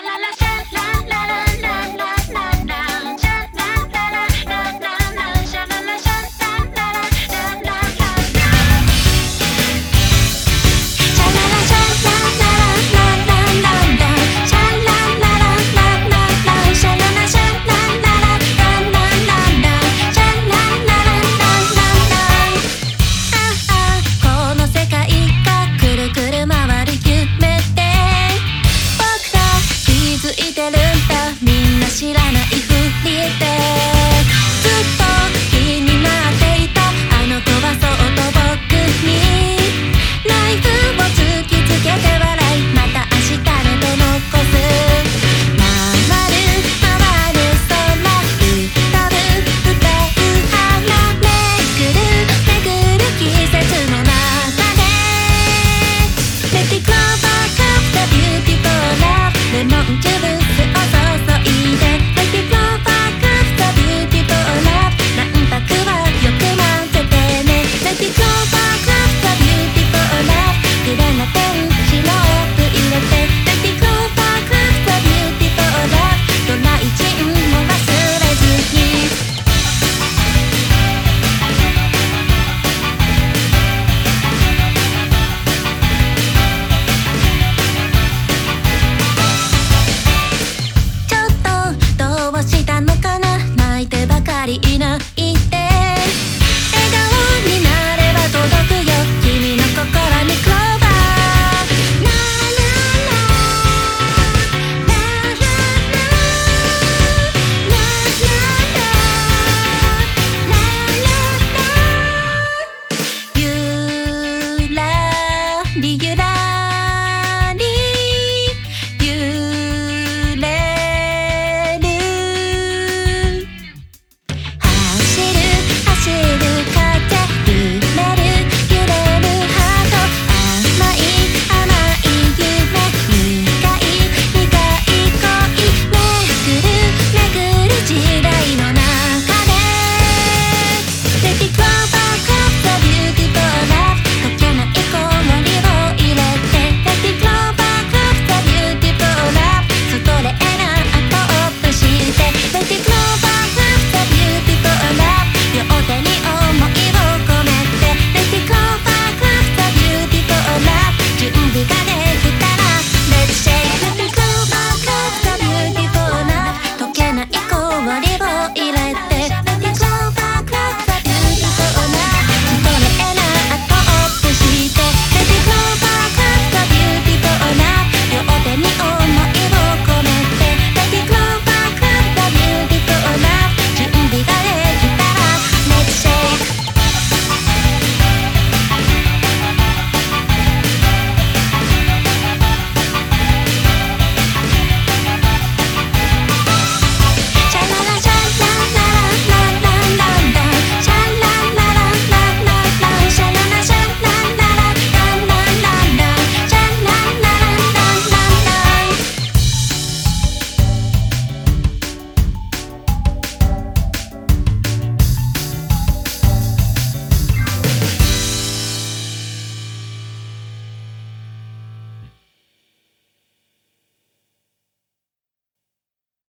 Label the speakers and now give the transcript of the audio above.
Speaker 1: La la la